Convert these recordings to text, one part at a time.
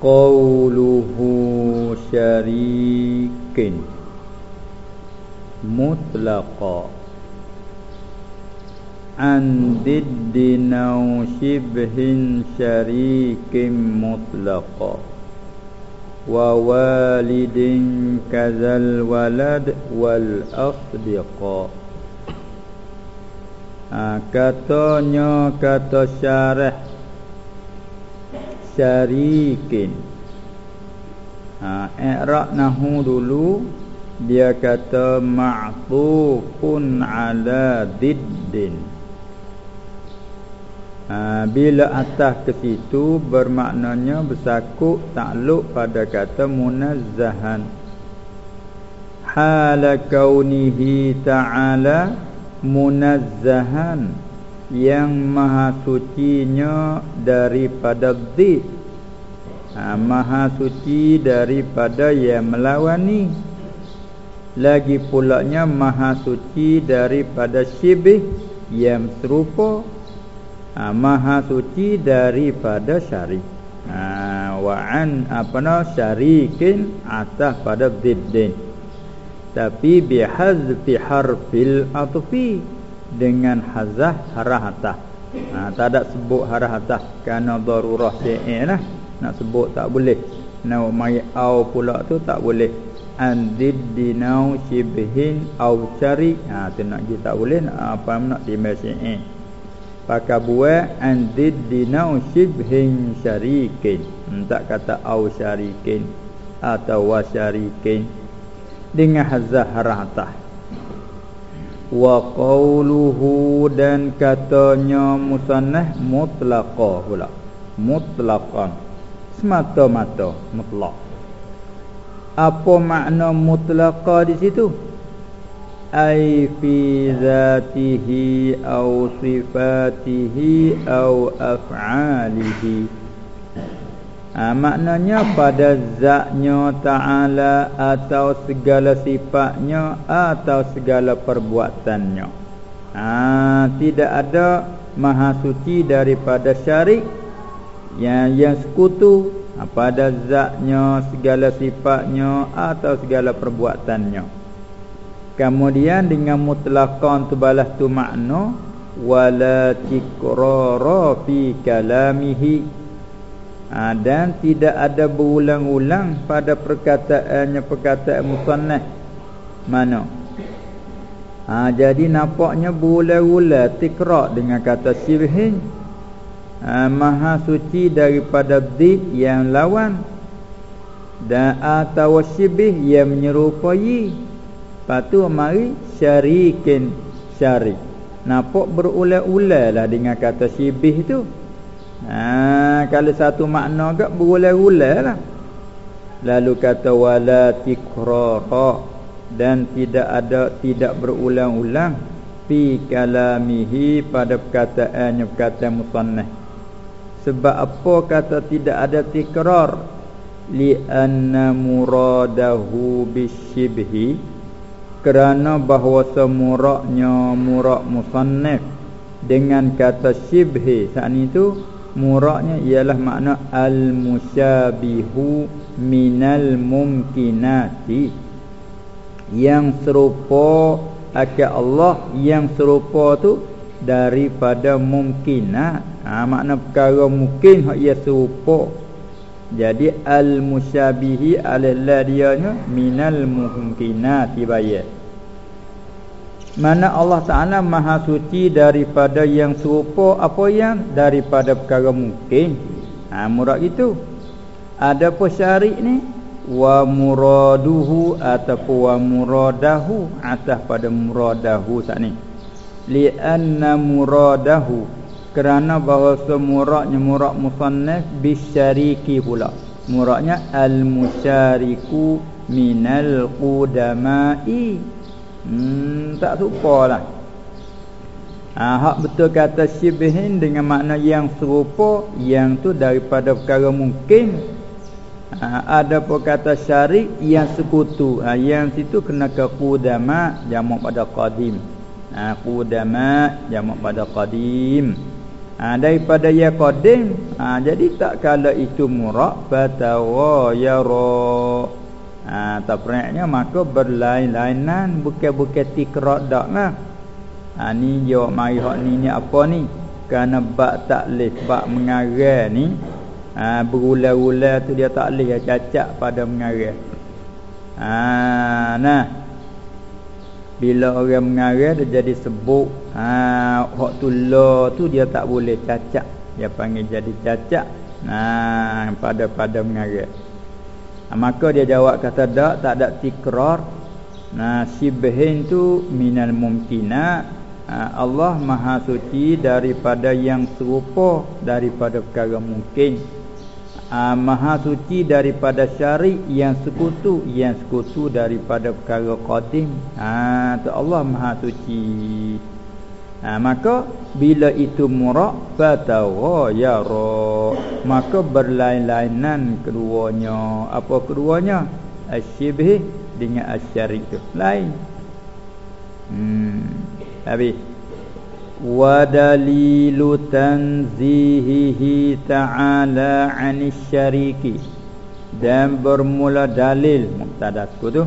qawluhu syarikin mutlaqa an diddinau shibhin syarikin mutlaqa wa walidin kazal walad wal asdiqa ha, katanya kata syarah syarikin. Ha i'rab nahu dulu dia kata ma'tufun ala diddin. Ha, bila atas ke situ bermaknanya bersakut takluk pada kata munazzahan. Hala kaunihi ta'ala munazzahan yang maha sucinya daripada dzid ha, maha suci daripada yang melawani. Lagi pulaknya maha suci daripada syibih yang serupa. Ha, maha suci daripada syari ha, wa'an apa nama syarikin atas pada dziddin tapi bihazfi harfil atfi dengan hazah harah atas. Ha, tak ada sebut harah atas kerana darurah lah. Nak sebut tak boleh. Nak mai au pula tu tak boleh. Andiddinau shibhin au cari. Ha tu nak dia tak boleh nak apa nak timbal syai'. Pakai buat andiddinau shibhin syarikin. Hmm, tak kata au syarikin atau wasyarikin dengan hazah harah atas wa qawluhu dan katanya musannah mutlaqa pula. Mutlaqan. Semata-mata mutlaq apa makna mutlaqa di situ? Ai fi zatihi au sifatihi au af'alihi ha, Maknanya pada zatnya ta'ala Atau segala sifatnya Atau segala perbuatannya. Ha, Tidak ada Maha suci daripada syarik Yang, yang sekutu. Ha, Pada zatnya Segala sifatnya Atau segala perbuatannya. Kemudian dengan mutlakkan tu balas tu makna Wala tikrara fi kalamihi ha, dan tidak ada berulang-ulang pada perkataannya perkataan musannah mana? Ha, jadi nampaknya berulang-ulang tikrar dengan kata sibhin ha, maha suci daripada dhid yang lawan. Dan atau sibih yang menyerupai. Patu mari syarikin syarik nampak berulang-ulang lah dengan kata sibih tu Ha, kalau satu makna ke berulang-ulang lah. Lalu kata wala tikrara dan tidak ada tidak berulang-ulang fi kalamihi pada perkataannya perkataan musannah. Sebab apa kata tidak ada tikrar? Li anna muradahu bisyibhi kerana bahawa semuraknya murak musannaf dengan kata syibhi saat itu muraknya ialah makna al-musyabihu minal mumkinati. Yang serupa akan Allah yang serupa tu daripada mumkinat. Ha, makna perkara mungkin hak ia serupa. Jadi al-musyabihi alillah dia minal mumkinati bayar mana Allah Ta'ala maha suci daripada yang serupa Apa yang? Daripada perkara mungkin. Ha, Murad Ada apa syarik ni? Wa muraduhu Ataupun wa muradahu Atas pada muradahu saat ni. Lianna muradahu. Kerana bahawa semuraknya murak musannaf Bisyariki pula. Muraknya al-musyariku Minal qudamai Hmm, tak lah. Ha, hak betul kata syibihin dengan makna yang serupa Yang tu daripada perkara mungkin. Ha, Ada pun kata syarik yang sekutu. Ha, Yang situ kena ke kudama Jamak pada qadim. Ha, Kudama jamak pada qadim. Ha, daripada ya qadim ha, jadi tak kala itu murak fatawa yara ha, tak pernahnya maka berlain-lainan bukan-bukan tikrar dak lah. Ha, ni jawab mari hak ni ni apa ni? Kerana bak taklif bak mengarah ni ha, berulang-ulang tu dia taklif cacat pada mengarah ha, nah. Bila orang mengarah dia jadi sebut ha hak tu la tu dia tak boleh cacat dia panggil jadi cacat nah pada pada mengarah ha, maka dia jawab kata tak tak ada tikrar sibhin tu minal mumkina. Ha, Allah maha suci daripada yang serupa daripada perkara mungkin. Uh, maha suci daripada syari yang sekutu yang sekutu daripada perkara qadim. Tu Allah maha suci ha, maka bila itu murak fatawayara maka berlain-lainan keduanya. Apa keduanya? Asybih dengan asyari itu lain. Hmm. Habis. Wa dalilu tanzihihi ta'ala 'anil syariki dan bermula dalil muktadaku tu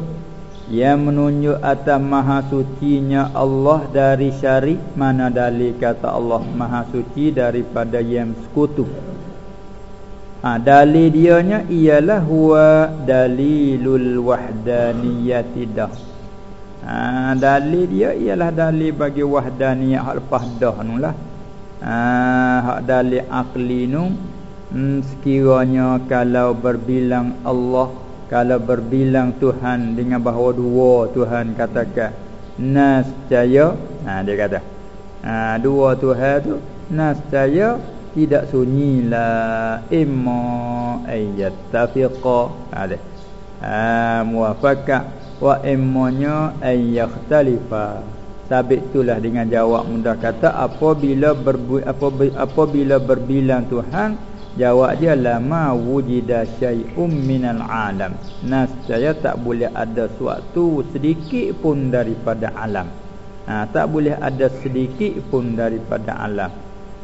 yang menunjuk atas maha sucinya Allah dari syarik mana dalil kata Allah maha suci daripada yang sekutu. Ha, dalil dianya ialah huwa dalilul wahdaniyati dah. Ha, dalil dia ialah dalil bagi wahdaniyah lepas dah nulah. Ha, hak dalil akli nu hmm, sekiranya kalau berbilang Allah kalau berbilang Tuhan dengan bahawa dua Tuhan katakan nascaya ha, dia kata. Ha, dua Tuhan tu nascaya tidak sunyilah imma ayat tafiqa ada ha, muwafaqah wa immanya ay yakhtalifa. Sabit itulah dengan jawab mudah kata apabila berbu, apabila berbilang Tuhan jawab dia lama wujida syai'um minal alam. Nascaya tak boleh ada suatu sedikit pun daripada alam. Ha, tak boleh ada sedikit pun daripada alam.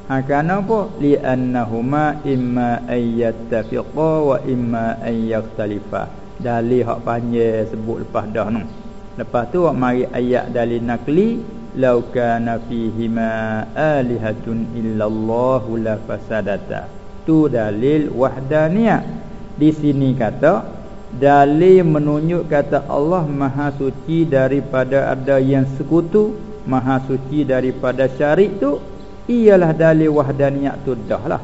Ha, kerana apa? Li annahuma imma ayyattafiqa wa imma ayyakhtalifa dalil hak panjang sebut lepas dah tu. Lepas tu wak mari ayat dalil nakli law kana fihi ma alihatun illallah la fasadata. Tu dalil wahdaniyah. Di sini kata dalil menunjuk kata Allah Maha suci daripada ada yang sekutu, Maha suci daripada syarik tu ialah dalil wahdaniyah tu dah lah.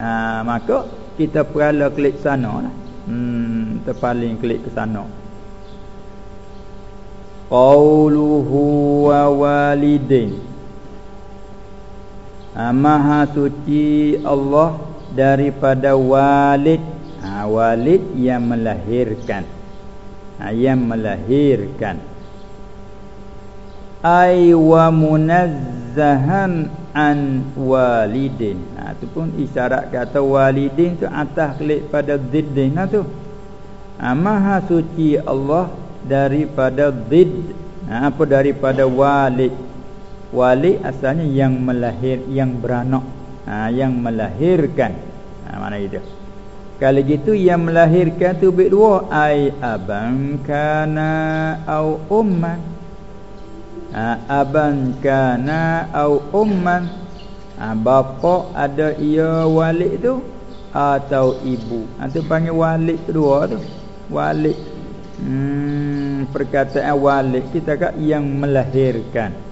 Ha, maka kita perala klik sana lah. Hmm, terpaling klik ke sana. Qauluhu wa walidin. Ha, maha suci Allah daripada walid. Ha, walid yang melahirkan. Ha, yang melahirkan. Ay wa munazzahan an walidin. Ha tu pun isyarat kata walidin tu atas klik pada ziddin lah tu. Ha, maha suci Allah daripada zid. Ha, apa daripada walid. Walid asalnya yang melahir yang beranak. Ha, yang melahirkan. Ha, mana itu? Kalau gitu yang melahirkan tu bit dua. Ai abang kana au umman ha, aban kana au umman ha, bapa ada ia walid tu atau ibu? Ha, tu panggil walid kedua tu. Walid hmm, perkataan walid kita kata yang melahirkan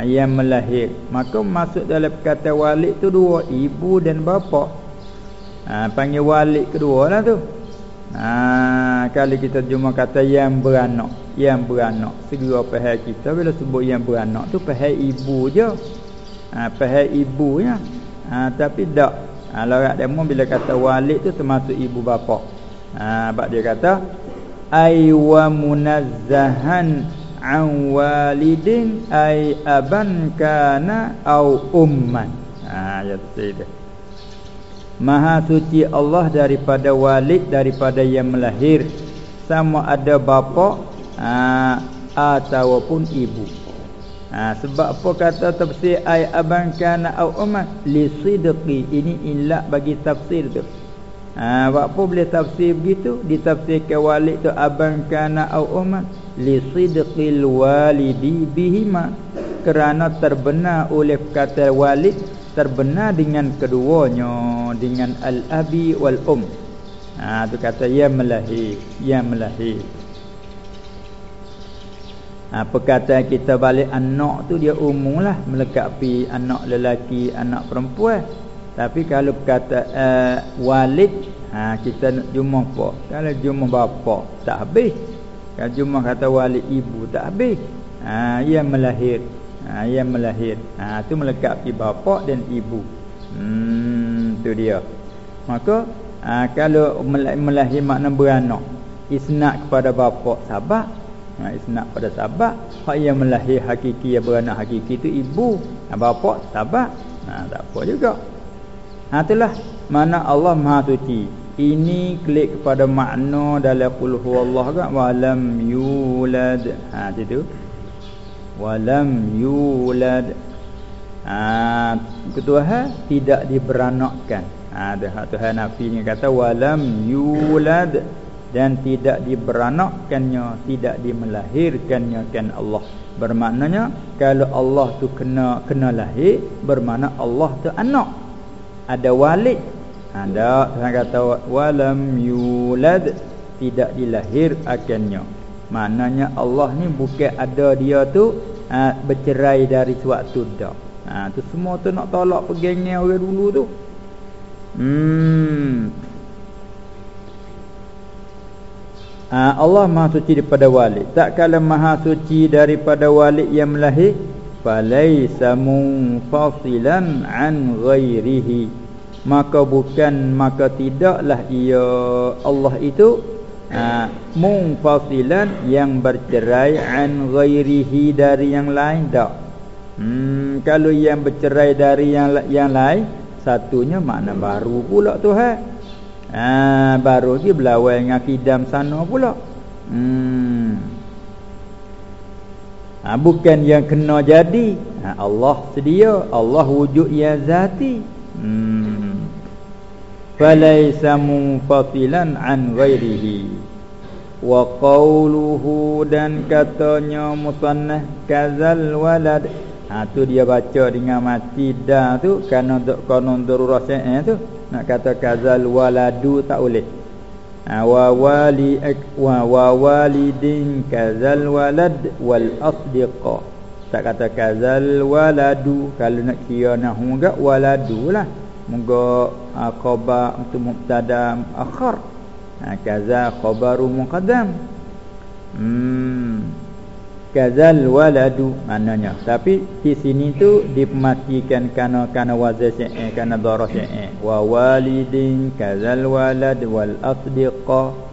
yang melahir. Maka masuk dalam perkataan walid tu dua ibu dan bapa. Ha, panggil walid kedua lah tu. Ha, kali kita cuma kata yang beranak Yang beranak. Segera pahal kita bila sebut yang beranak tu Pahal ibu je. Ha, Pahal ibu ya. Ha, Tapi tak. Ha, Lorak demo bila kata walid tu termasuk ibu bapa. Ha, dia kata Aywa munazzahan an walidin ay aban kana au umman. Ha ya tu Maha suci Allah daripada walid daripada yang melahir. Sama ada bapa aa, ataupun ibu. ha, sebab apa kata tafsir ay aban kana au umman? Li sidqi ini illah bagi tafsir tu. Ha apa boleh tafsir begitu? Ditafsirkan walid tu aban kana au umman li sidqil walidi bihima kerana terbenar oleh kata walid terbenar dengan keduanya dengan al abi wal um ha tu kata ya melahir ya melahir ha, perkataan kita balik anak tu dia umum lah melekapi anak lelaki anak perempuan. Tapi kalau kata uh, walid ha, kita jumpa apa kalau jumpa bapa tak habis kalau jumpa kata walid ibu tak habis. Ha, ia melahir. Ha, ia melahir. Ha, tu melekapi bapa dan ibu. Hmm, tu dia. Maka ha, kalau melahir makna beranak isnak kepada bapa sabar ha, isnak pada sahabat. Hak yang melahir hakiki yang beranak hakiki itu ibu. Ha, bapa sahabat. Ha, tak apa juga. Ha, itulah mana Allah Maha Suci ini klik kepada makna dalam qul huwallah kan walam yulad. Ha itu walam yulad. Ha ketuhan tidak diberanakkan. Ha ada Tuhan nafi kata walam yulad. Dan tidak diberanakkannya tidak dimelahirkannya kan Allah. Bermaknanya kalau Allah tu kena kena lahir bermakna Allah tu anak. Ada walid ada Tuhan kata walam yulad tidak dilahir akannya maknanya Allah ni bukan ada dia tu ha, bercerai dari suatu dah. Ha, tu semua tu nak tolak pegangnya orang dulu tu. Hmm. Ha, Allah maha suci daripada walid tak kala maha suci daripada walid yang melahir falaisa munfasilan an ghairihi maka bukan maka tidaklah ia Allah itu ha, munfasilan yang bercerai an ghairihi dari yang lain tak? Hmm, kalau yang bercerai dari yang yang lain satunya makna baru pula Tuhan ha, Baru dia berlawan dengan kidam sana pula. Hmm. ha, Bukan yang kena jadi. Ha, Allah sedia Allah wujud ya zati hmm. Falaysa munfatilan an ghairihi Wa qawluhu dan katanya musannah kazal walad Ha tu dia baca dengan mati dah tu kerana untuk konon darurat eh tu nak kata kazal waladu tak boleh. Ha wa wali wa, wa walidin kazal walad wal asdiqa. Tak kata kazal waladu kalau nak kira nahu gak waladu lah. Moga ha, khabar untuk mubtada akhar. Ha kaza khabaru muqaddam. Hmm kazal waladu maknanya tapi di sini tu dimatikan kana kana wazan syai kana dharah syai wa walidin kazal walad wal asdiqa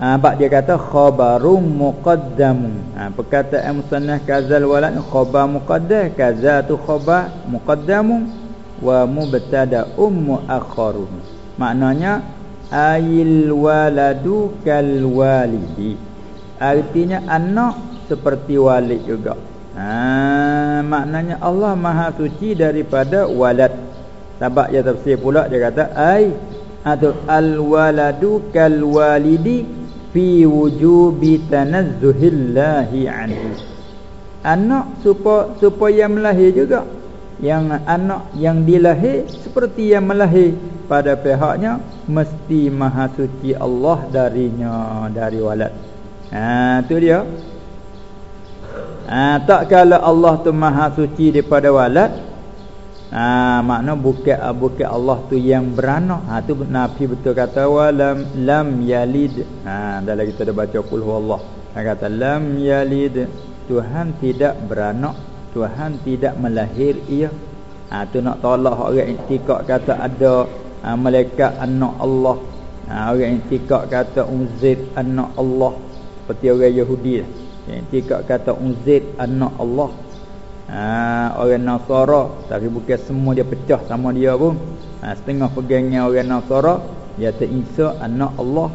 ah bab dia kata khabarum muqaddam ah perkataan musannah kazal walad khabar muqaddam kazatu khabar muqaddam wa mubtada um akharun maknanya ayil waladu kal walidi Artinya anak seperti walid juga. Ha, maknanya Allah Maha Suci daripada walad. Sebab dia tafsir pula dia kata ai atau al waladu kal walidi fi wujubi tanazzuhillahi anhu. Anak supaya supaya melahir juga. Yang anak yang dilahir seperti yang melahir pada pihaknya mesti Maha Suci Allah darinya dari walad. Ha tu dia. Ha tak kala Allah tu Maha suci daripada walad. Ha makna bukan bukan Allah tu yang beranak. Ha tu Nabi betul kata walam lam yalid. Ha dalam kita dah baca qul huwallah. Ha kata lam yalid. Tuhan tidak beranak. Tuhan tidak melahir ia. Ha tu nak tolak orang intikak kata ada ha, malaikat anak Allah. Ha orang intikak kata Uzair anak Allah seperti orang Yahudi tidak kata Uzaid anak Allah. Ha, orang Nasara tapi bukan semua dia pecah sama dia pun. Ha, setengah pegangnya orang Nasara dia kata Isa anak Allah.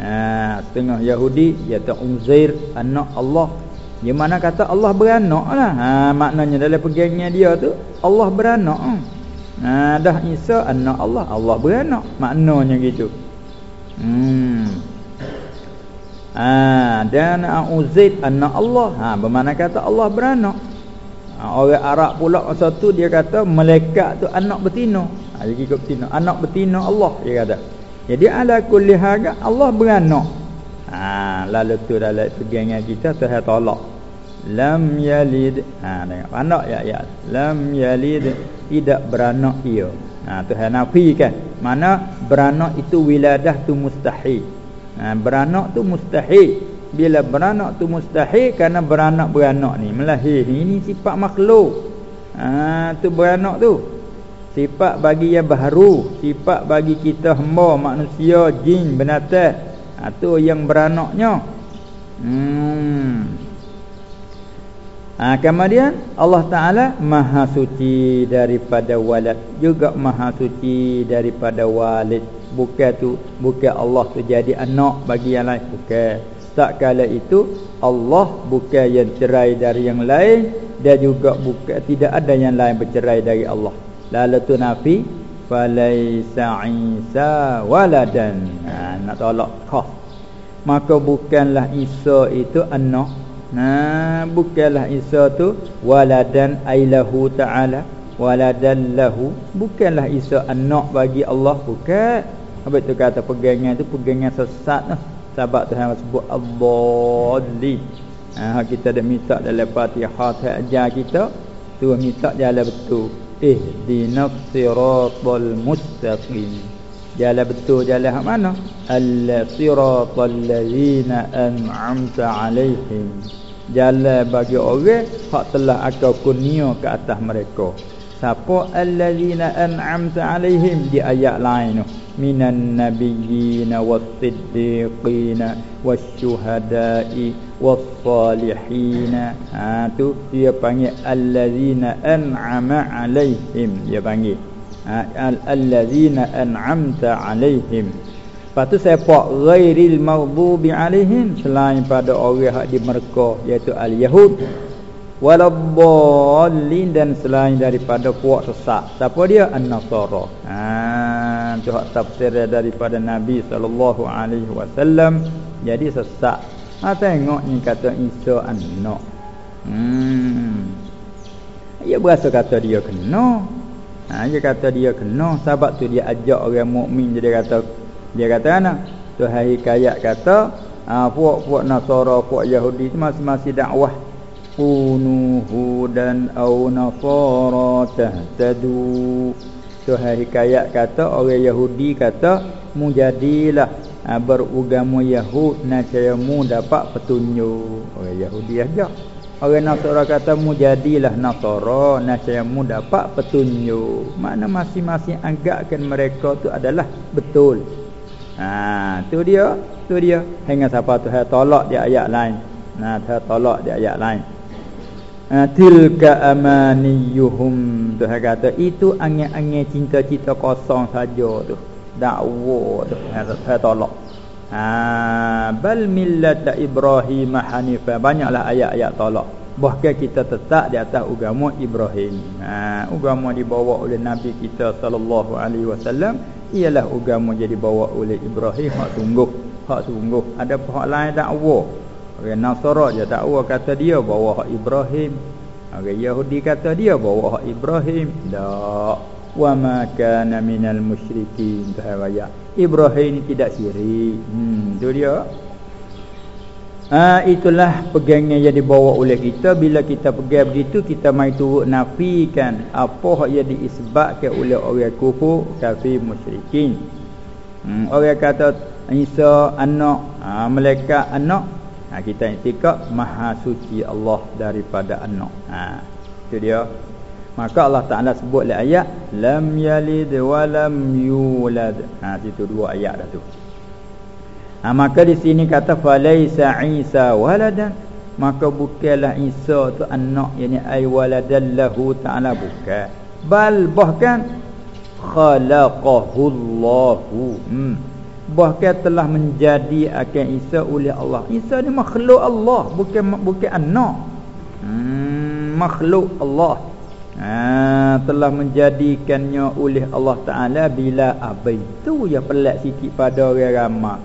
Ha, setengah Yahudi dia kata Uzair anak Allah. Di mana kata Allah beranak lah. Ha, maknanya dalam pegangnya dia tu Allah beranak. Ha, dah Isa anak Allah. Allah beranak. Maknanya gitu. Hmm. Ha, dan Uzaid anak Allah. Ha, bermakna kata Allah beranak. Ha, orang Arab pula masa tu dia kata malaikat tu anak betina. Ha, dia ikut betina. Anak betina Allah dia kata. Jadi ala kulli haga Allah beranak. Ha, lalu tu dalam pegangan kita Tuhan tolak. Lam yalid. Ha tengok anak ya ya. Lam yalid tidak beranak ia. Ha Tuhan nafikan. Mana beranak itu wiladah tu mustahil. Ha beranak tu mustahil. Bila beranak tu mustahil kerana beranak beranak ni. Melahir ni ini sifat makhluk. Ha tu beranak tu. Sifat bagi yang baru, sifat bagi kita hamba manusia, jin, binatang. Ha, yang beranaknya. Hmm. ha, kemudian Allah Ta'ala maha suci daripada walad. Juga maha suci daripada walid. Bukan tu bukan Allah tu jadi anak bagi yang lain. Bukan tak kala itu Allah bukan yang cerai dari yang lain dan juga bukan tidak ada yang lain bercerai dari Allah. Lalu tu nafi falaisa isa waladan. Ha, nak tolak khas maka bukanlah Isa itu anak. Nah bukanlah Isa tu waladan ailahu taala waladan lahu. Bukanlah Isa anak bagi Allah bukan. Apa itu kata pegangan tu pegangan sesat tu sebab Tuhan sebut ad-dallin. Ha kita dah minta dalam Fatihah ajar kita tu minta jalan betul. Ihdinas siratal mustaqim. Jalan betul jalan hak mana? Al-siratal ladzina an'amta alaihim. Jalan bagi orang hak telah aku kurnia ke atas mereka. Siapa? Alladzina an'amta alaihim. Di ayat lain tu minan nabiyyin was-siddiqin wasyuhada'i was-salihin ha tu dia panggil alladzina an'ama alaihim dia panggil allazina an'amta alaihim Lepas tu saya pak ghairil maghdubi alaihim selain pada orang hak di mereka iaitu al-yahud waladdallin dan selain daripada puak sesat. Siapa dia? An-Nasara. Ha tu hak tafsir daripada Nabi sallallahu alaihi wasallam jadi sesat. Ha tengok ni kata Isa anak. Hmm. Ia berasa kata dia kena. Ha, dia kata dia kena sebab tu dia ajak orang mukmin dia kata dia kata ana tu hari kayat kata ha, puak-puak Nasara puak Yahudi masing-masing dakwah kunu dan au nasara tahtadu tu hari kayat kata orang Yahudi kata mujadilah ha, beragama Yahud nasaya mu dapat petunjuk. Orang Yahudi ajak Orang Nasara kata mu jadilah Nasara Nasyamu dapat petunjuk. Mana masing-masing anggapkan mereka tu adalah betul. Ha tu dia tu dia. Hingga siapa tu saya tolak di ayat lain. Nah saya tolak di ayat lain ha, Tilka amaniyuhum. Tu saya kata Itu angin-angin cinta-cinta kosong saja tu. Dakwa tu saya tolak. Ha, bal millata Ibrahim hanifah. Banyaklah ayat-ayat tolak. Bahkan kita tetap di atas agama Ibrahim. Ha agama dibawa oleh nabi kita sallallahu alaihi wasallam ialah agama jadi bawa oleh Ibrahim. Hak sungguh hak sungguh. Ada pihak lain dakwa orang Nasara je dakwa kata dia bawa hak Ibrahim. Orang Yahudi kata dia bawa hak Ibrahim. Dak wa ma kana minal musyrikin tahawaya Ibrahim tidak syirik. Hmm tu dia. Ha, itulah pegangan yang dibawa oleh kita. Bila kita pegang begitu kita mai turut nafikan apa yang diisbatkan oleh orang kufur kafir musyrikin. Hmm, orang kata Isa anak ha, malaikat anak ha, kita iktikad maha suci Allah daripada anak. Ha, itu dia. Maka Allah Ta'ala sebut le ayat Lam yalid wa lam yulad. Ha itu dua ayat dah tu. Ha, Maka di sini kata Falaisa Isa waladan. Maka bukanlah Isa tu anak Yang ay waladan lahu Ta'ala bukan. Bal bahkan Khalaqahu Allahu hmm. Bahkan telah menjadi akan Isa oleh Allah. Isa ni makhluk Allah bukan bukan anak. Hmm, makhluk Allah. Ha, telah menjadikannya oleh Allah Ta'ala bila abai. Tu yang pelik sikit pada orang ramai.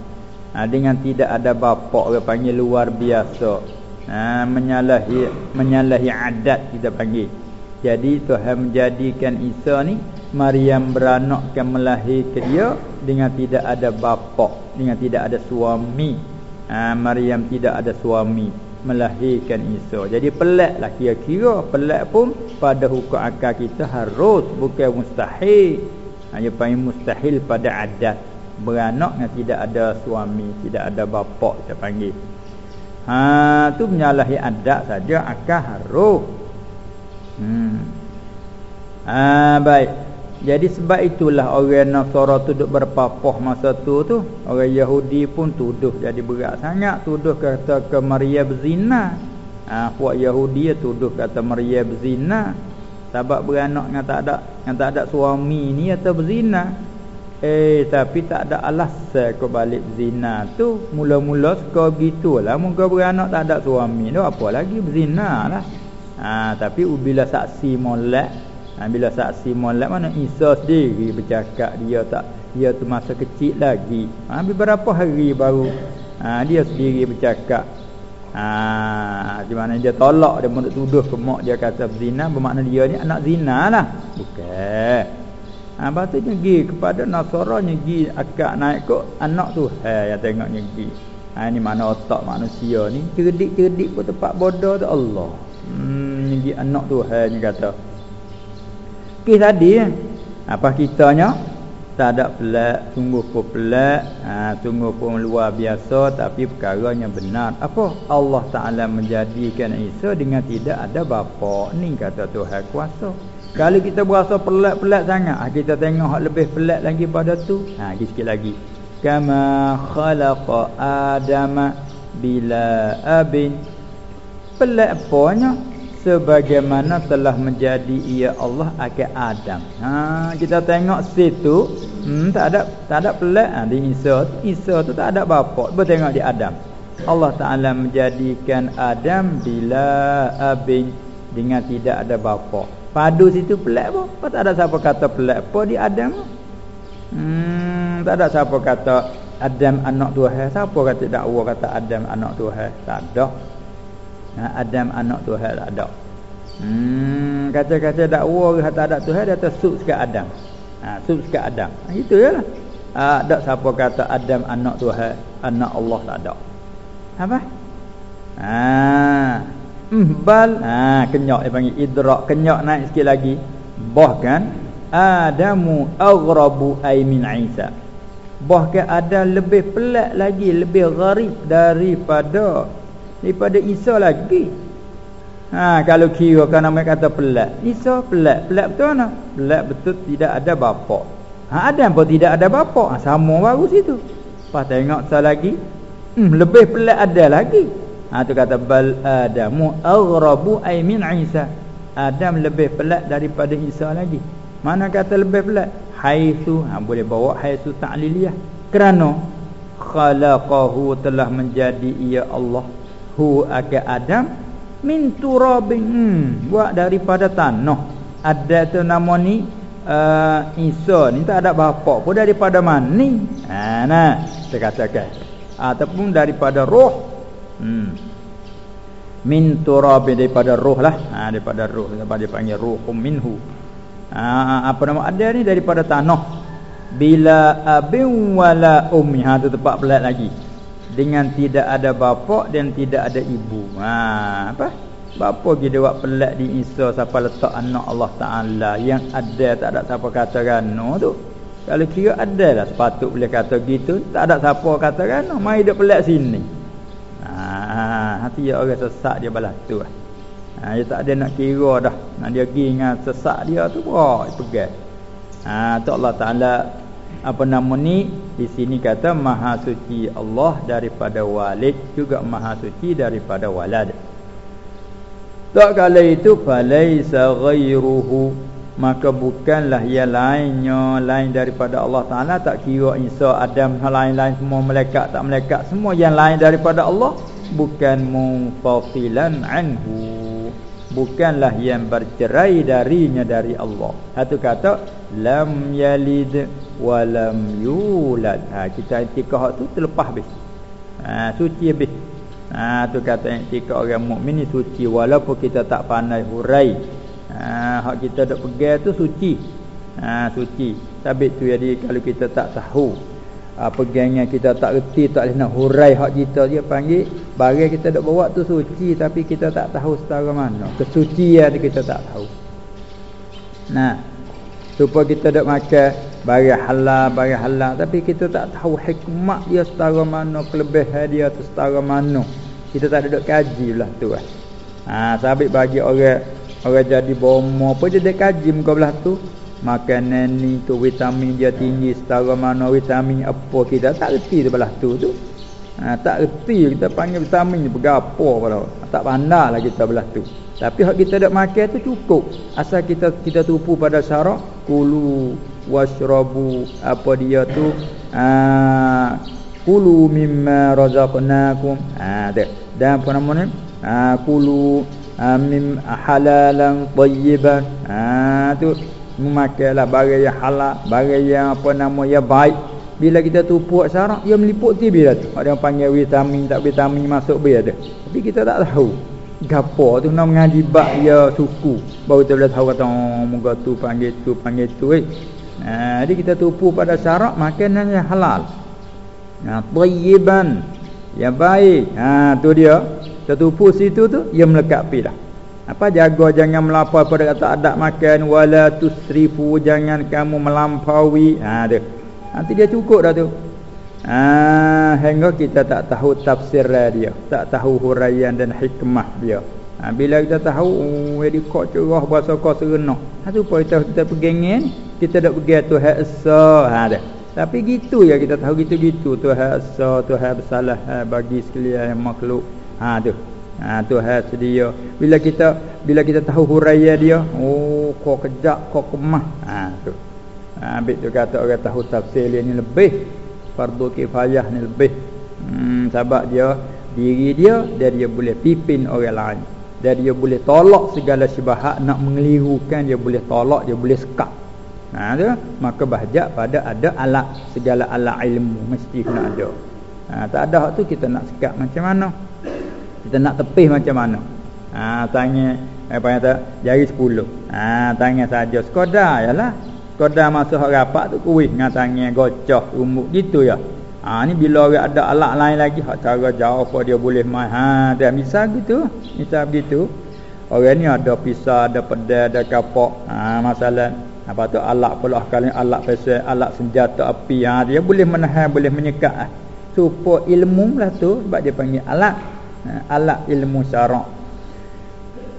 Ha, dengan tidak ada bapak orang panggil luar biasa. Ha, menyalahi menyalahi adat kita panggil jadi Tuhan menjadikan Isa ni Maryam beranakkan melahirkan dia dengan tidak ada bapa, dengan tidak ada suami. Ha, Maryam tidak ada suami melahirkan Isa. Jadi peliklah kira-kira pelik pun pada hukum akal kita harus bukan mustahil. Hanya ha, panggil mustahil pada adat beranak yang tidak ada suami, tidak ada bapa kita panggil. Ha tu menyalahi adat saja akal harus. Hmm. Ha baik. Jadi sebab itulah orang Nasara tu duk berpapah masa tu tu. Orang Yahudi pun tuduh jadi berat sangat. Tuduh kata ke Maria berzina. Ha, puak Yahudi ya tuduh kata Maria berzina. Sebab beranak yang tak ada yang tak ada suami ni atau berzina. Eh tapi tak ada alasan kau balik berzina tu. Mula-mula suka begitulah. Muka beranak tak ada suami tu. Apa lagi berzina lah. Ha, tapi bila saksi molek ha, bila saksi molek mana Isa sendiri bercakap dia tak dia tu masa kecil lagi. Ha, beberapa hari baru ha, dia sendiri bercakap. Ha, di mana dia tolak dia menurut tuduh ke mak dia kata zina bermakna dia ni anak zina lah. Bukan. Ha, lepas tu nyegi kepada Nasara nyegi akak naik kok anak tu hai yang tengok nyegi ha, ni mana otak manusia ni. Cerdik-cerdik pun tempat bodoh tu Allah. Hmm, nyegi anak tu ni kata. Kes tadi apa kitanya tak ada pelat sungguh pun pelat ha, sungguh pun luar biasa tapi perkaranya benar. Apa Allah Ta'ala menjadikan Isa dengan tidak ada bapa ni kata Tuhan kuasa. Kalau kita berasa pelat-pelat sangat ha, kita tengok lebih pelat lagi pada tu ha, sikit lagi. Kama khalaqa adama bila abin. Pelat apanya sebagaimana telah menjadi ia Allah akan Adam. Ha kita tengok situ hmm, tak ada tak ada pelik ha, di Isa. Isa tu tak ada bapa. Cuba tengok di Adam. Allah Taala menjadikan Adam bila abin dengan tidak ada bapa. Padu situ pelik apa? Apa tak ada siapa kata pelik apa di Adam? Hmm tak ada siapa kata Adam anak Tuhan. Siapa kata dakwa kata Adam anak Tuhan? Tak ada. Ha, Adam anak Tuhan tak ada. Hmm, kata-kata dakwa kata ada Tuhan dia tersuk sikit Adam. Ha, suk sikit Adam. Ha, itu jelah. Ha, ada siapa kata Adam anak Tuhan, anak Allah tak ada. Apa? Ha. Hmm, bal ha kenyak dia panggil idrak kenyak naik sikit lagi. Bahkan Adamu aghrabu ay min Isa. Bahkan ada lebih pelik lagi, lebih gharib daripada daripada Isa lagi. Ha kalau kira kan nama kata pelat. Isa pelat. Pelat betul mana? Pelat betul tidak ada bapa. Ha ada pun tidak ada bapa. Ha, sama baru situ. Pas tengok satu lagi. Hmm, lebih pelat ada lagi. Ha tu kata bal adamu aghrabu ay min Isa. Adam lebih pelat daripada Isa lagi. Mana kata lebih pelat? Haitsu ha boleh bawa haitsu ta'liliyah. Kerana khalaqahu telah menjadi ia Allah hu aka adam min turabin hmm, buat daripada tanah. Ada tu nama ni uh, Isa ni tak ada bapa pun daripada mani ha nah saya katakan ataupun daripada roh. Hmm. Min turabin daripada roh lah. Ha daripada roh sebab dia panggil ruhum minhu ha apa nama ada ni daripada tanah. Bila abin wala ummi ha tu tempat pelat lagi dengan tidak ada bapa dan tidak ada ibu. Ha apa? Bapa kita buat pelak di Isa siapa letak anak Allah Taala yang ada tak ada siapa kata rano tu. Kalau kira ada lah sepatut boleh kata gitu, tak ada siapa kata rano, mai dia pelak sini. Ha hati ya orang sesak dia balas tu. Ha dia tak ada nak kira dah. Nak dia pergi dengan sesak dia tu, wah pegang. Ha tu Allah Taala apa nama ni? Di sini kata maha suci Allah daripada walid juga maha suci daripada walad. Tak kala itu falaisa ghairuhu maka bukanlah yang lainnya lain daripada Allah Taala. Tak kira Isa Adam lain-lain semua malaikat tak malaikat semua yang lain daripada Allah. Bukan munfasilan anhu. Bukanlah yang bercerai darinya dari Allah. Satu kata lam yalid wa lam yulad. Ha kita intikah tu terlepas habis. Ha suci habis. Ha tu kata intikah orang mukmin ni suci. Walaupun kita tak pandai hurai. Ha, hak kita dak pegang tu suci. Ha, suci. Sabit tu jadi kalau kita tak tahu. Ha, pegangnya kita tak reti tak boleh nak hurai hak kita dia panggil barang kita dak bawa tu suci tapi kita tak tahu setara mana. Kesucian kita tak tahu. Nah supaya kita dak makan barang halal barang halal. Tapi kita tak tahu hikmah dia setara mana kelebihan dia tu setara mana. Kita tak ada dok kaji lah tu lah. Ha, sabit bagi orang Orang jadi bomo apa dia kaji muka belah tu. Makanan ni tu vitamin dia tinggi Setara mana vitamin apa kita tak reti tu belah tu tu. Ha, Tak reti kita panggil vitamin ni Berapa pada Tak pandai lah kita belah tu. Tapi hak kita nak makan tu cukup. Asal kita kita tupu pada syarak Kulu washrabu Apa dia tu? Ha, Kulu mimma razaqnakum. Ha, Dan apa namanya ha, Kulu mim halalan tayyiban. Ha tu memakanlah barang yang halal barang yang apa nama yang baik. Bila kita tupu syarat ia meliput tibi dah tu? Ada yang panggil vitamin tak vitamin masuk bi ada tapi kita tak tahu. Gapo tu nak mengaji bab dia suku? Baru kita boleh tahu kata oh, moga tu panggil tu panggil tu eh ha, jadi kita tupu pada syarat makanan yang halal. Ha tayyiban. Yang baik. Ha tu dia. Tertupu situ tu Ia melekat pi dah. Apa jaga jangan melampau pada kata adat makan Wala tusrifu Jangan kamu melampaui. Ha, dia. Nanti dia cukup dah tu. Ha, Hingga kita tak tahu tafsir dia Tak tahu huraian dan hikmah dia. Ha, Bila kita tahu oh, Jadi kok cerah Bahasa kau serenah. Ha, tu pun kita, kita pergi Kita tak pergi tu Heksa ha, dia. Tapi gitu ya kita tahu gitu-gitu Tuhan asa, Tuhan bersalah ha, bagi sekalian makhluk Ha tu. Ha tu hal sedia. Bila kita bila kita tahu huraian dia, oh kau kejak, kau kemah. Ha tu. Ha ambil tu kata orang tahu tafsir ni lebih fardu kifayah ni lebih. Hmm sebab dia diri dia dia dia boleh pipin orang lain. Dan dia boleh tolak segala syubhat nak mengelirukan dia boleh tolak dia boleh sekat. Ha tu. Maka bahajak pada ada alat segala alat ilmu mesti kena ada. Ha tak ada tu kita nak sekat macam mana? kita nak tepih macam mana? Ha tanya apa kata jari 10 ha tanya saja. Sekadar yalah. Sekadar masa hak rapat tu kuih. Dengan tangan gocah umuk gitu ya. Ha ni bila orang ada alat lain lagi hak cara jauh apa dia boleh mai. Ha dia misal gitu. Misal begitu. Orang ni ada pisau ada pedang ada kapak ha masalah apa tu alat pula kali alat pesel alat senjata api ha dia boleh menahan boleh menyekat ha. supaya ilmu lah tu sebab dia panggil alat Ha, alat ilmu syarak.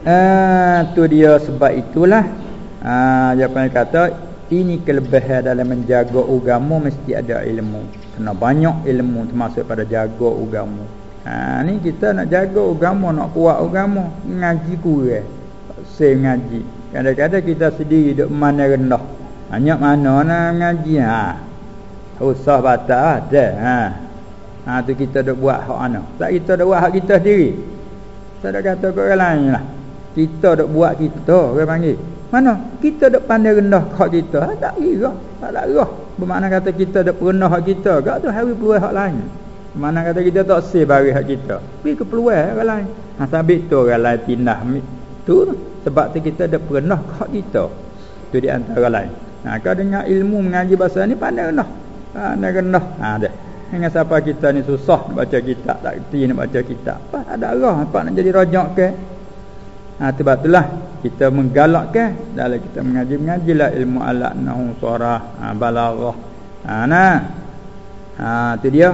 Ah tu dia sebab itulah ah dia pernah kata ini kelebihan dalam menjaga agama mesti ada ilmu. Kena banyak ilmu termasuk pada jaga agama ha ni kita nak jaga agama nak kuat agama ngaji kurang. Saya ngaji kadang-kadang kita sendiri duk mana rendah hanya mana nak ngaji ha usah batal ada ha Ha tu kita dah buat hak ana. Tak kita dah buat hak kita sendiri. Tak ada kata ke orang lain lah. Kita dah buat kita orang panggil. Mana? Kita dah pandai rendah hak kita. Ha, tak kira. Tak ada kira. Bermakna kata kita dah pernah hak kita. Gak tu hari peluang hak lain. Mana kata kita tak sih hak kita. Pergi ke peluang orang lain. Ha sabit tu orang lain pindah. Tu sebab tu kita dah pernah hak kita. Tu di antara lain. Ha kau dengar ilmu mengaji bahasa ni pandai rendah. Ha, pandai rendah. Ha dah. Dengan siapa kita ni susah nak baca kitab, tak reti nak baca kitab. Apa ada arah apa nak jadi rajak ke? Ha sebab itulah kita menggalakkan dalam kita mengaji-mengajilah ilmu alat nahu surah, ha, balaghah. Ha nah. Ha tu dia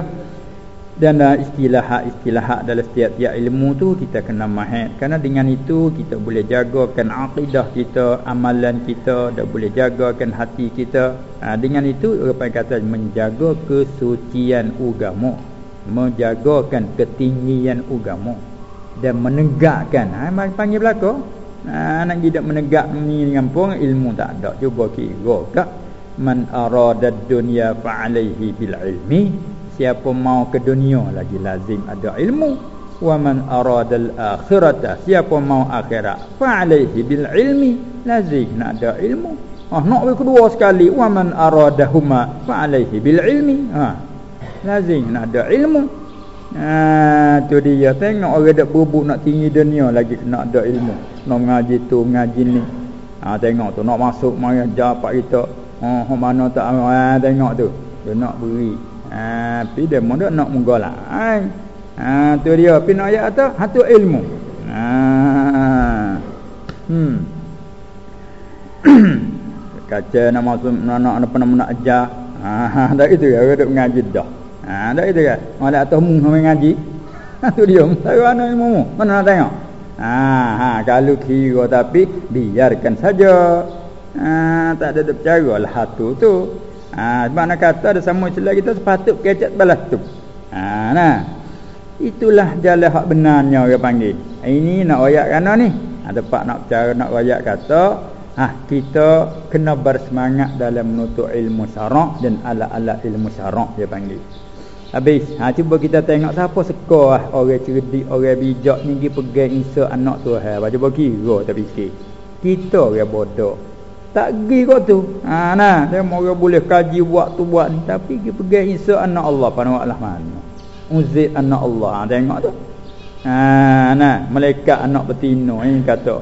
dan uh, istilah-istilah dalam setiap-tiap ilmu tu kita kena mahir kerana dengan itu kita boleh jagakan akidah kita amalan kita dan boleh jagakan hati kita ha, dengan itu orang kata menjaga kesucian agama menjagakan ketinggian agama dan menegakkan ha, panggil belaka Ha, nak tidak menegak ni dengan pun ilmu tak ada. Cuba kira kak. Man arada dunya fa'alaihi bil ilmi. Siapa mau ke dunia lagi lazim ada ilmu. Wa man arada al akhirata. Siapa mau akhirat fa'alaihi bil ilmi. Lazim nak ada ilmu. Ah nak kedua sekali. Wa man arada huma fa'alaihi bil ilmi. Ha. Lazim nak ada ilmu. Ha tu dia tengok orang dak bubuk nak tinggi dunia lagi kena ada ilmu. Nak mengaji tu mengaji ni. Ha tengok tu nak masuk mari japak kita. Ha mana tak ha tengok tu. Dia nak beri. Ha pi dia mau nak menggolak. Ha, ha tu dia pi nak ayat tu hatu ilmu. Ha hmm. Kaca nak masuk nak nak apa nak ajar. Ha dah itu ya dak mengaji dah. Ha tak itu kan. Malah atas mu sampai ngaji. Ha tu dia. Tahu mana ilmu Mana nak tengok? Ha ha kalau kira tapi biarkan saja. Ha tak ada bercara lah hatu tu. Ha sebab nak kata ada sama celah kita sepatut kecet balas tu. Ha nah. Itulah jalan hak benarnya orang panggil. Ini nak royak kana ni. Ha tempat nak bercara nak royak kata Ha, kita kena bersemangat dalam menuntut ilmu syarak dan alat-alat ilmu syarak dia panggil. Habis. Ha cuba kita tengok siapa seka ah orang cerdik, orang bijak ni pergi pegang isa anak Tuhan. Ha cuba kira tak fikir. Kita orang bodoh. Tak pergi kau tu. Ha nah, dia mau boleh kaji buat tu buat ni tapi pergi pegang isa anak Allah pada Allah mana. Uzid anak Allah. Ha tengok tu. Ha nah, malaikat anak betina ini kata.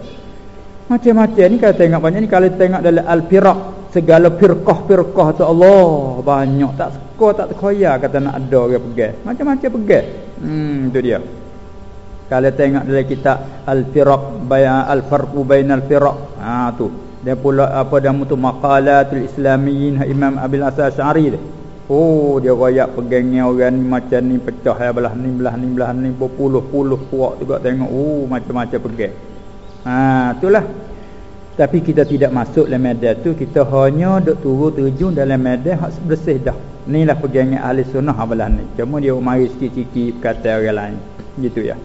Macam-macam ni kalau tengok banyak ni kalau tengok dalam al-firaq segala firqah-firqah tu Allah banyak tak suka tak terkoya kata nak ada orang pegang macam-macam pegang hmm tu dia kalau tengok dalam kitab al-firaq al-farqu bainal firaq ha tu dia pula apa dia tu maqalatul islamiyyin Imam Abil Asy'ari oh dia royak pegangnya orang ni macam ni pecah ya belah ni belah ni belah ni berpuluh-puluh puak juga tengok. Oh macam-macam pegang. Ha itulah. Tapi kita tidak masuk dalam medan tu kita hanya duk turun terjun dalam medan hak bersih dah. Inilah pegangan ahli sunnah abalah ni. Cuma dia mari sikit-sikit kata orang lain. Gitu ya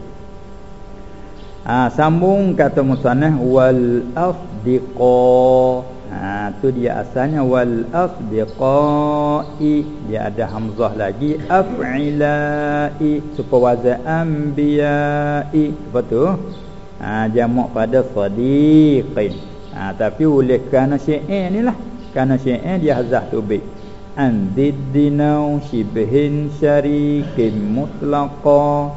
ha, sambung kata musannah wal afdiqa. Ha tu dia asalnya wal afdiqai. Dia ada hamzah lagi af'ilai supaya wazan anbiya'i betul ha jamak pada sadiqin. Ha, Tapi oleh kerana syi'in ni lah Kerana syi'in dia hazah tubik Andiddinau shibhin syarikin mutlaqa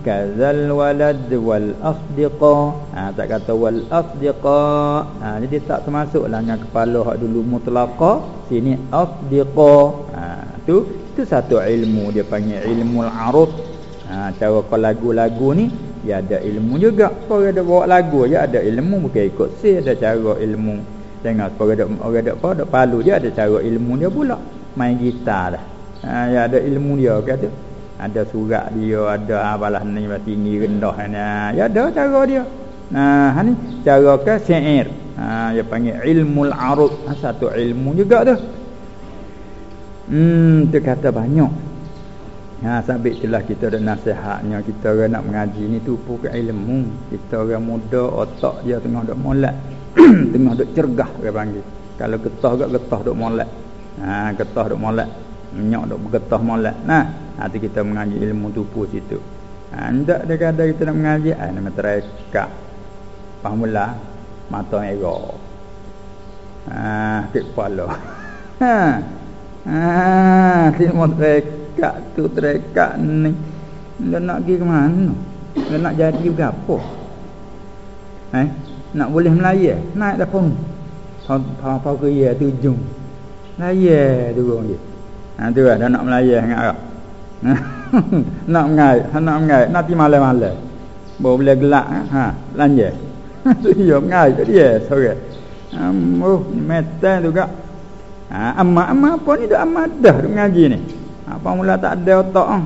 Kazal walad wal asdiqa. Ha, Tak kata asdiqa. Ha, Jadi tak termasuk lah dengan kepala hak dulu mutlaqa Sini asdiqa. Ha, tu, tu satu ilmu. Dia panggil ilmu al-arud ha, Cara kau lagu-lagu ni dia ada ilmu juga. Orang ada bawa lagu dia ada ilmu. Bukan ikut si ada cara ilmu. Tengok orang ada orang ada apa ada palu dia ada cara ilmu dia pula. Main gitar dah. Ha, ya ada ilmu dia kata ada surat dia ada abalah ni tinggi rendah ni ya ada cara dia nah ha, ni cara ke syair ha dia panggil ilmu al-arud ha, satu ilmu juga tu hmm tu kata banyak Ha sabit itulah kita ada nasihatnya kita orang nak mengaji ni tu ke ilmu. Kita orang muda otak dia tengah dok molek. tengah dok cergah dia panggil. Kalau getah gak getah dok molek. Ha getah dok molek. Minyak dok bergetah molek. Nah, nanti kita mengaji ilmu tupu situ. Ha ndak ada kita nak mengaji ah nama terekak. Pahamula mata ego. Ha tik pala. Ha. Ha, ilmu terekak trekat tu trekat ni dia nak pergi ke mana dia nak jadi juga apa eh nak boleh melayar naik dah pun apa ke ya tujung layar tu orang dia ha tu lah dia nak melayar dengan Arab nak mengai nak mengai nanti malam-malam baru boleh gelak ha tu dia mengai dia sore um, oh metal juga ha amma amma apa ni dah amma dah ngaji ni apa mula tak ada otak ah.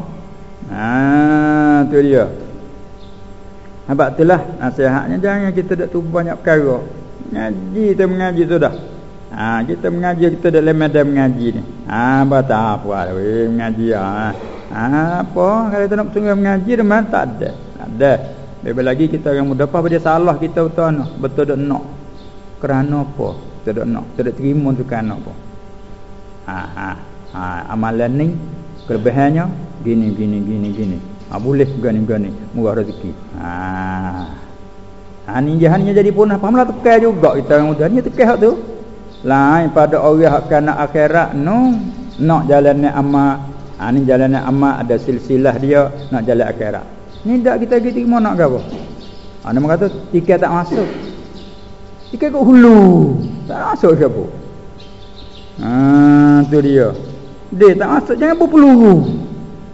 Ha tu dia. Sebab itulah nasihatnya jangan kita dak tubuh banyak perkara. Ngaji kita mengaji sudah. Ha kita mengaji kita dalam medan mengaji ni. Ha apa tak apa weh mengaji ah. Ha. Apa kalau kita nak sungguh mengaji dah tak ada. Tak ada. Lebih lagi kita yang muda apa dia salah kita betul nak. Betul dak nak. Kerana apa? Betul dak nak. Betul dak terima tu kerana apa? Ha ha. Ha amalan ni kelebihannya gini gini gini gini. Ha boleh gani gani murah rezeki. Ha. Ha ni jahannya jadi punah. Pahamlah tekan juga kita yang muda ni tekan hak tu. Lain pada orang hak kena akhirat no. Nak jalannya amal. Ha ni jalannya amal ada silsilah dia nak jalan akhirat. Ni tak kita pergi terima nak ke apa? Ha, nama kata tiket tak masuk. Tiket kat hulu. Tak masuk ke apa? Ha, tu dia. Dia tak masuk jangan berpeluru.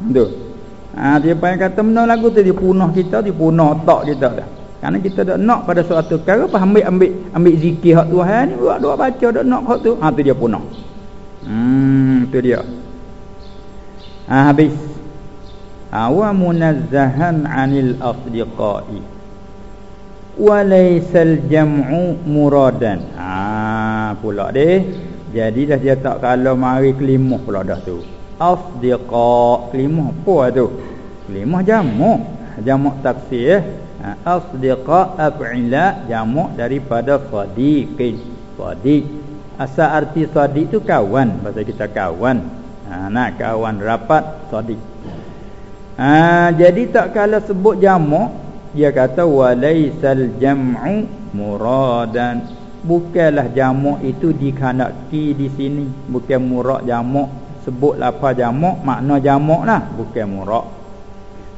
Tu. Ha, dia payah kata benar lagu tu dia punah kita, dia punah otak kita dah. Karena kita dah nak pada suatu perkara apa ambil ambil ambil zikir hak Tuhan ni buat doa baca dak nak hak tu. Ha tu dia punah. Hmm tu dia. Ha habis. Wa munazzahan 'anil asdiqai. Wa laysal jam'u muradan. Ha pula deh. Jadi dah dia tak kalau mari kelimah pula dah tu. Asdiqa kelimah apa tu? Kelimah jamak. Jamak taksir ha, asdiqa af'ila. Jamak daripada sadiqin. Sadiq. Asal arti sadiq tu kawan. Bahasa kita kawan ha, nak kawan rapat sadiq. Ha, jadi tak kala sebut jamak dia kata walaisal jam'u muradan. Bukanlah jamak itu dikandaki di sini. Bukan murad jamak sebut apa jamak makna jamak lah bukan murad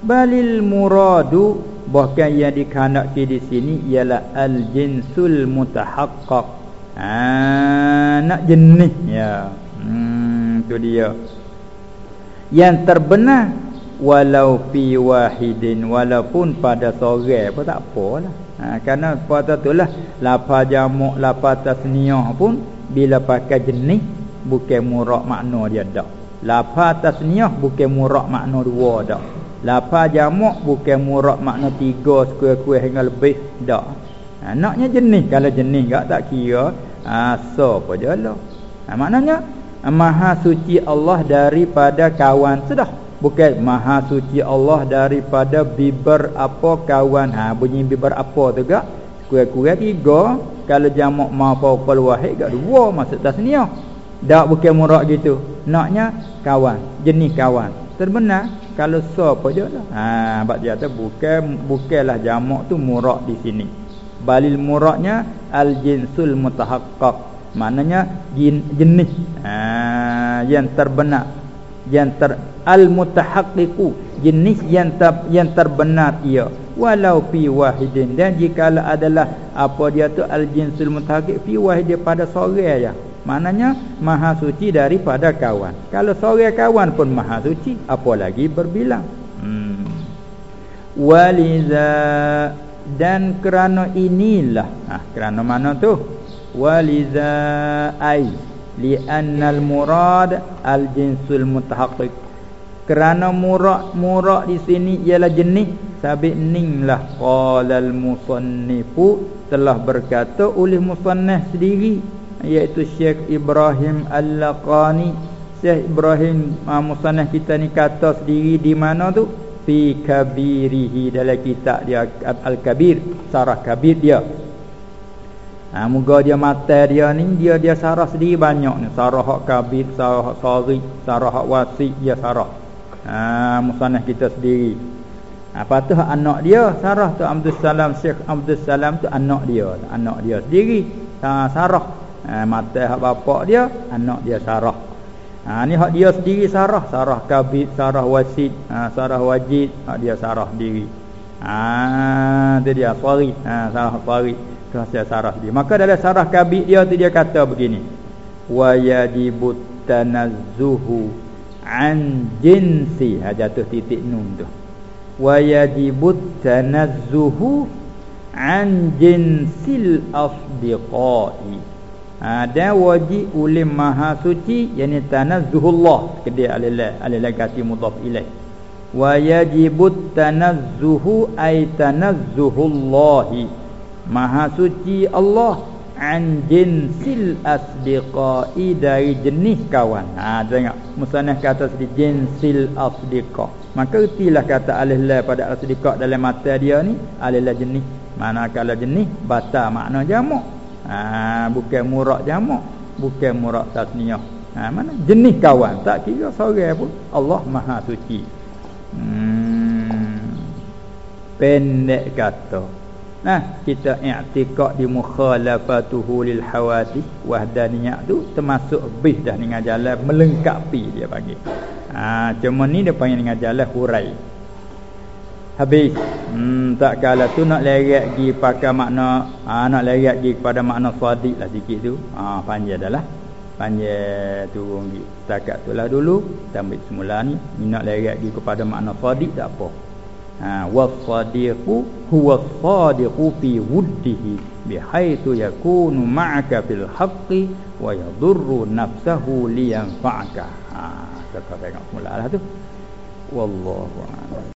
balil muradu bahkan yang dikandaki di sini ialah al jinsul mutahaqqaq. Ha, nak jenis ya. Hmm tu dia. Yang terbenar walau fi wahidin walaupun pada seorang pun tak apalah. Ha kerana pada itulah lafaz jamak lafaz tasniyah pun bila pakai jenis bukan murak makna dia dak. Lafaz tasniyah bukan murak makna dua dak. Lafaz jamak bukan murak makna tiga sekurang-kurang hingga lebih dak. Ha naknya jenis kalau jenis gak tak kira ha so apa jelah ha maknanya maha suci Allah daripada kawan. Sudah. Bukan maha suci Allah daripada biber apa kawan. Ha bunyi biber apa tu gak? Kurang-kurang tiga kalau jamak ma faqal wahid gak dua maksud tasniah dak bukan murak gitu. Naknya kawan. Jenis kawan. Terbenar. Kalau so apa je lah ha bab dia tu bukan bukanlah jamak tu murak di sini. Balil muraknya al jinsul mutahaqqaq maknanya jenis. Ha yang terbenar. Yang ter al mutahaqqiqu jenis yang ter, yang terbenar ia. Walau fi wahidin. Dan jika adalah apa dia tu al jinsul mutahaqqiq fi wahid pada seorang ya maknanya maha suci daripada kawan. Kalau seorang kawan pun maha suci apalagi berbilang? Hmm. waliza. Dan kerana inilah. Ha, kerana mana tu waliza ai li'annal murad al jinsul mutahaqqiq kerana murak murak di sini ialah jenis sabit ninglah qalal musannifu telah berkata oleh musannaf sendiri iaitu Syekh Ibrahim Al-Laqani. Syekh Ibrahim uh, musannaf kita ni kata sendiri di mana tu? Fi kabirihi dalam kitab dia Al-Kabir sarah kabir dia Ha moga dia mata dia ni dia dia sarah sendiri banyak ni sarah hak kabir sarah hak sari sarah hak wasi dia sarah. Ha musannaf kita sendiri. Apa tu anak dia sarah tu Abdul Salam Syekh Abdul Salam tu anak dia anak dia sendiri. Ha sarah. Ha mata hak bapak dia anak dia sarah. Ha ni hak dia sendiri sarah sarah kabir sarah wasid ha sarah wajid hak dia sarah sendiri. Ha tu dia sari ha sarah rahsia sarah dia. Maka dalam sarah kabir dia tu dia kata begini. Wa yadibut tanazzuhu an jinsi. Ha jatuh titik nun tu. Wa yadibut tanazzuhu an jinsil asdiqai. Ha dan wajib oleh maha suci yakni tanazzuhullah. Kedai alillah alillah kati mudhaf ilaih wa yajibut tanazzuhu ay tanazzuhullahi Maha suci Allah an jinsil asdiqai dari jenis kawan. Ha tengok. Musannaf kata di jinsil asdiqa maka ertilah kata alif lam pada asdiqa dalam mata dia ni alif lam jenis. Manakala jenis bata makna jamak. Ha bukan murak jamak bukan murak tasniyah ha mana jenis kawan? Tak kira seorang pun Allah Maha Suci. Hmm. Pendek kata Nah, kita i'tiqad di mukhalafatuhu lil hawadith wahdaniyah tu termasuk bih dah dengan jalan melengkapi dia panggil. Ha, cuma ni dia panggil dengan jalan hurai. Habis. Hmm, tak kala tu nak leret gi pakai makna ha, nak leret gi kepada makna sadiq lah sikit tu. Ha, panjang dah lah. Panjang turun gi. Setakat tu lah dulu. Ambil semula. Ni nak leret gi kepada makna sadiq tak apa ha wasadiqu huwa sadiqu fi wuddihi bihaythu yakunu ma'aka fil haqqi wa yadurru nafsahu liyanfa'aka ha kita tengok mula lah tu wallahu a'lam